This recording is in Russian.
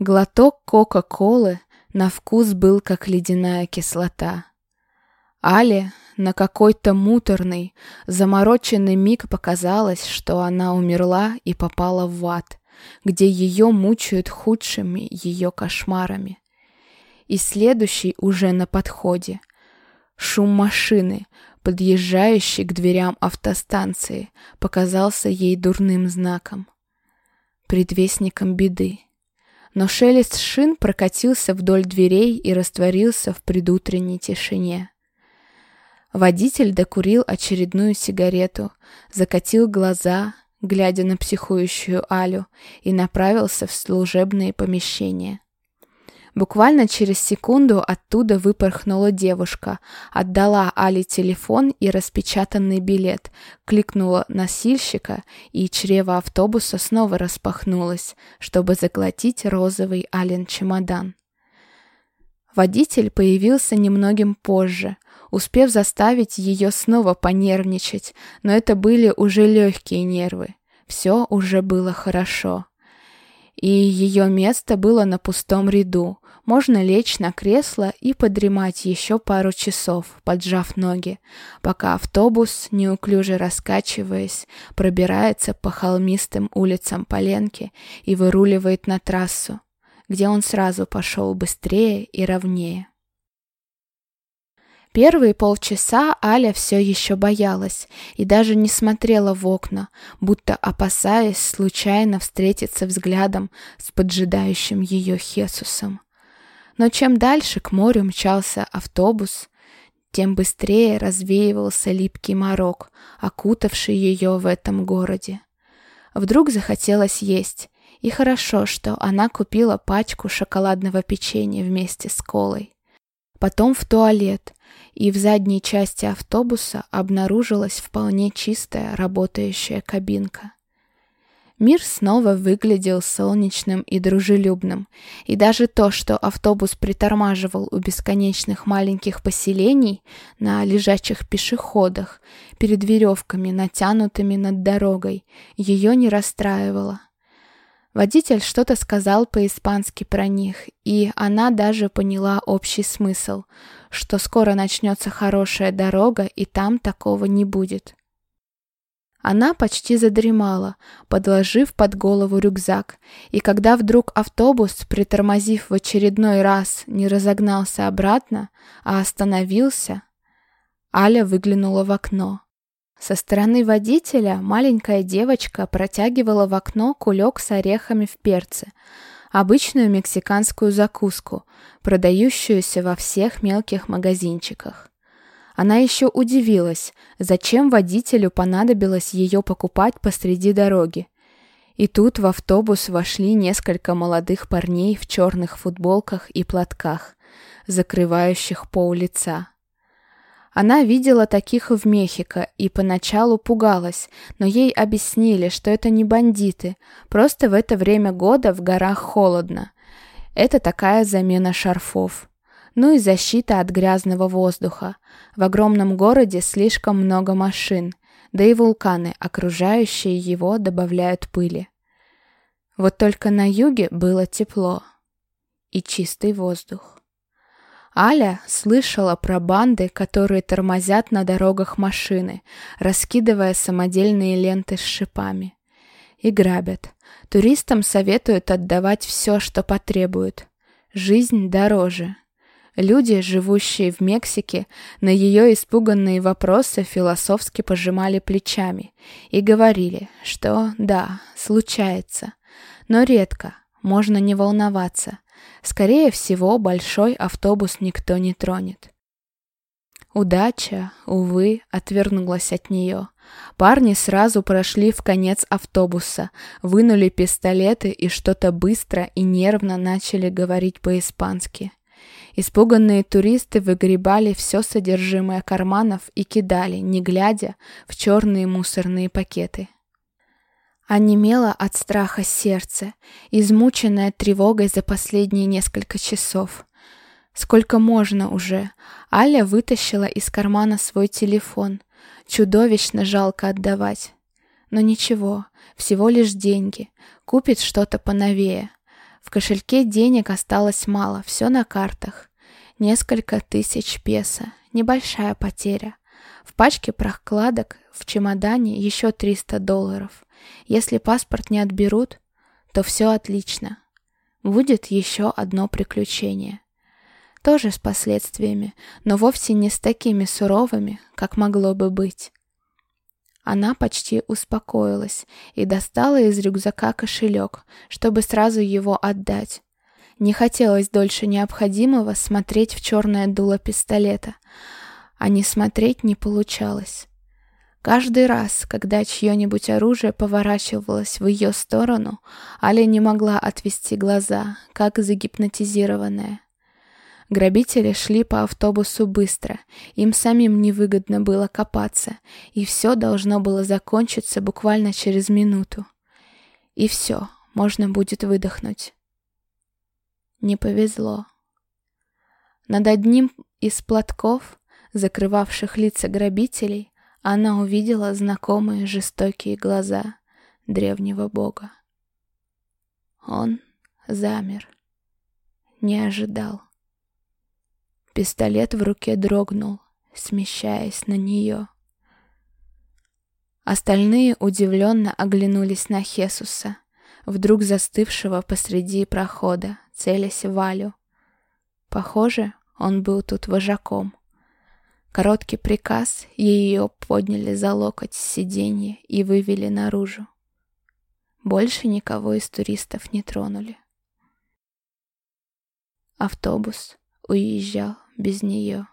Глоток Кока-Колы на вкус был как ледяная кислота. Але на какой-то муторный, замороченный миг показалось, что она умерла и попала в ад, где ее мучают худшими ее кошмарами. И следующий уже на подходе. Шум машины, подъезжающий к дверям автостанции, показался ей дурным знаком, предвестником беды. Но шелест шин прокатился вдоль дверей и растворился в предутренней тишине. Водитель докурил очередную сигарету, закатил глаза, глядя на психующую Алю, и направился в служебные помещения. Буквально через секунду оттуда выпорхнула девушка, отдала Али телефон и распечатанный билет, кликнула носильщика, и чрево автобуса снова распахнулось, чтобы заглотить розовый Ален чемодан. Водитель появился немногим позже, успев заставить ее снова понервничать, но это были уже легкие нервы. Все уже было хорошо. И ее место было на пустом ряду, можно лечь на кресло и подремать еще пару часов, поджав ноги, пока автобус, неуклюже раскачиваясь, пробирается по холмистым улицам Поленки и выруливает на трассу, где он сразу пошел быстрее и ровнее. Первые полчаса Аля все еще боялась и даже не смотрела в окна, будто опасаясь случайно встретиться взглядом с поджидающим ее Хесусом. Но чем дальше к морю мчался автобус, тем быстрее развеивался липкий морок, окутавший ее в этом городе. Вдруг захотелось есть, и хорошо, что она купила пачку шоколадного печенья вместе с колой. Потом в туалет, и в задней части автобуса обнаружилась вполне чистая работающая кабинка. Мир снова выглядел солнечным и дружелюбным, и даже то, что автобус притормаживал у бесконечных маленьких поселений на лежачих пешеходах перед веревками, натянутыми над дорогой, ее не расстраивало. Водитель что-то сказал по-испански про них, и она даже поняла общий смысл, что скоро начнется хорошая дорога, и там такого не будет. Она почти задремала, подложив под голову рюкзак, и когда вдруг автобус, притормозив в очередной раз, не разогнался обратно, а остановился, Аля выглянула в окно. Со стороны водителя маленькая девочка протягивала в окно кулек с орехами в перце, обычную мексиканскую закуску, продающуюся во всех мелких магазинчиках. Она еще удивилась, зачем водителю понадобилось ее покупать посреди дороги. И тут в автобус вошли несколько молодых парней в черных футболках и платках, закрывающих пол лица. Она видела таких в Мехико и поначалу пугалась, но ей объяснили, что это не бандиты, просто в это время года в горах холодно. Это такая замена шарфов ну и защита от грязного воздуха. В огромном городе слишком много машин, да и вулканы, окружающие его, добавляют пыли. Вот только на юге было тепло и чистый воздух. Аля слышала про банды, которые тормозят на дорогах машины, раскидывая самодельные ленты с шипами. И грабят. Туристам советуют отдавать все, что потребуют. Жизнь дороже. Люди, живущие в Мексике, на ее испуганные вопросы философски пожимали плечами и говорили, что да, случается, но редко, можно не волноваться. Скорее всего, большой автобус никто не тронет. Удача, увы, отвернулась от нее. Парни сразу прошли в конец автобуса, вынули пистолеты и что-то быстро и нервно начали говорить по-испански. Испуганные туристы выгребали все содержимое карманов и кидали, не глядя, в черные мусорные пакеты. Онемело от страха сердце, измученное тревогой за последние несколько часов. Сколько можно уже? Аля вытащила из кармана свой телефон. Чудовищно жалко отдавать. Но ничего, всего лишь деньги. Купит что-то поновее. В кошельке денег осталось мало, все на картах. Несколько тысяч песо, небольшая потеря. В пачке прокладок в чемодане еще 300 долларов. Если паспорт не отберут, то все отлично. Будет еще одно приключение. Тоже с последствиями, но вовсе не с такими суровыми, как могло бы быть. Она почти успокоилась и достала из рюкзака кошелек, чтобы сразу его отдать. Не хотелось дольше необходимого смотреть в черное дуло пистолета, а не смотреть не получалось. Каждый раз, когда чье-нибудь оружие поворачивалось в ее сторону, Аля не могла отвести глаза, как загипнотизированная. Грабители шли по автобусу быстро, им самим невыгодно было копаться, и все должно было закончиться буквально через минуту. И все, можно будет выдохнуть. Не повезло. Над одним из платков, закрывавших лица грабителей, она увидела знакомые жестокие глаза древнего бога. Он замер, не ожидал. Пистолет в руке дрогнул, смещаясь на нее. Остальные удивленно оглянулись на Хесуса, вдруг застывшего посреди прохода, целясь Валю. Похоже, он был тут вожаком. Короткий приказ, и ее подняли за локоть с сиденья и вывели наружу. Больше никого из туристов не тронули. Автобус уезжал без нее.